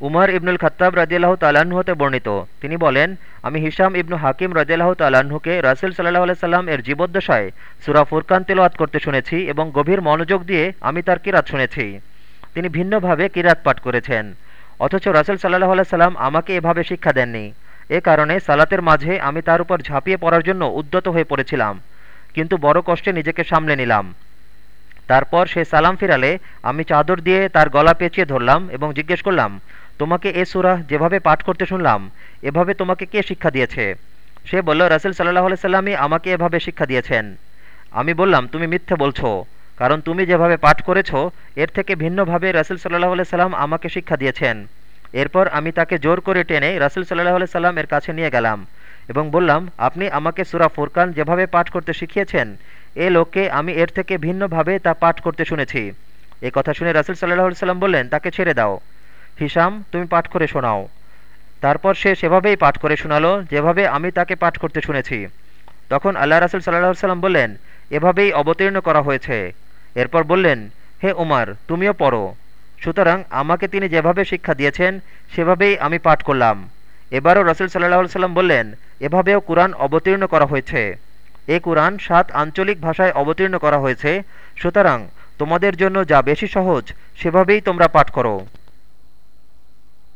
উমর ইবনুল খত্তাব রাজিয়াল্লাহ তাল্লাহ্ন হতে বর্ণিত। তিনি বলেন, আমি হিসাম ইবনু হাকিম রাজিয়াল্লাহ তাল্লাহ্নকে রাসুল সাল্লাহ আলাইসাল্লাম এর জীবদ্দশায় সুরা ফুরকান তেলোয়াত করতে শুনেছি এবং গভীর মনোযোগ দিয়ে আমি তার কিরাত শুনেছি। তিনি ভিন্নভাবে কিরাত পাঠ করেছেন। অথচ রাসুল সাল্লাহ আলাইসাল্লাম আমাকে এভাবে শিক্ষা দেননি। এ কারণে সালাতের মাঝে আমি তার উপর ঝাঁপিয়ে পড়ার জন্য উদ্যত হয়ে পড়েছিলাম। কিন্তু বড় কষ্টে নিজেকে সামলে নিলাম। তারপর সে সালাম ফিরালে আমি চাদর দিয়ে তার গলা পেঁচিয়ে ধরলাম এবং জিজ্ঞেস করলাম তোমাকে এ সুরাহ যেভাবে পাঠ করতে শুনলাম, এভাবে তোমাকে কে শিক্ষা দিয়েছে? সে বলল, রাসুল সাল্লাহ সাল্লামই আমাকে এভাবে শিক্ষা দিয়েছেন। আমি বললাম, তুমি মিথ্যে বলছো, কারণ তুমি যেভাবে পাঠ করেছ, এর থেকে ভিন্নভাবে রাসুল সাল্লাহ সাল্লাম আমাকে শিক্ষা দিয়েছেন। এরপর আমি তাকে জোর করে টেনে রাসুল সাল্লাহ সাল্লাম এর কাছে নিয়ে গেলাম এবং বললাম, আপনি আমাকে সুরা ফুরকান যেভাবে পাঠ করতে শিখিয়েছেন, এ লোককে আমি এর থেকে ভিন্নভাবে তা পাঠ করতে শুনেছি। এ কথা শুনে রাসুল সাল্লাহ সাল্লাম বললেন, তাকে ছেড়ে দাও। হিসাম, তুমি পাঠ করে শোনাও। তারপর সে সেভাবেই পাঠ করে শোনালো, যেভাবে আমি তাকে পাঠ করতে শুনেছি। তখন আল্লাহ রাসুল সাল্লাহ সাল্লাম বললেন, এভাবেই অবতীর্ণ করা হয়েছে। এরপর বললেন, হে উমার, তুমিও পড়ো। সুতরাং আমাকে তিনি যেভাবে শিক্ষা দিয়েছেন, সেভাবেই আমি পাঠ করলাম। এবারও রসুল সাল্লাহ সাল্লাম বললেন, এভাবেও কোরআন অবতীর্ণ করা হয়েছে। এ কোরআন সাত আঞ্চলিক ভাষায় অবতীর্ণ করা হয়েছে। সুতরাং তোমাদের জন্য যা বেশি সহজ, সেভাবেই তোমরা পাঠ করো।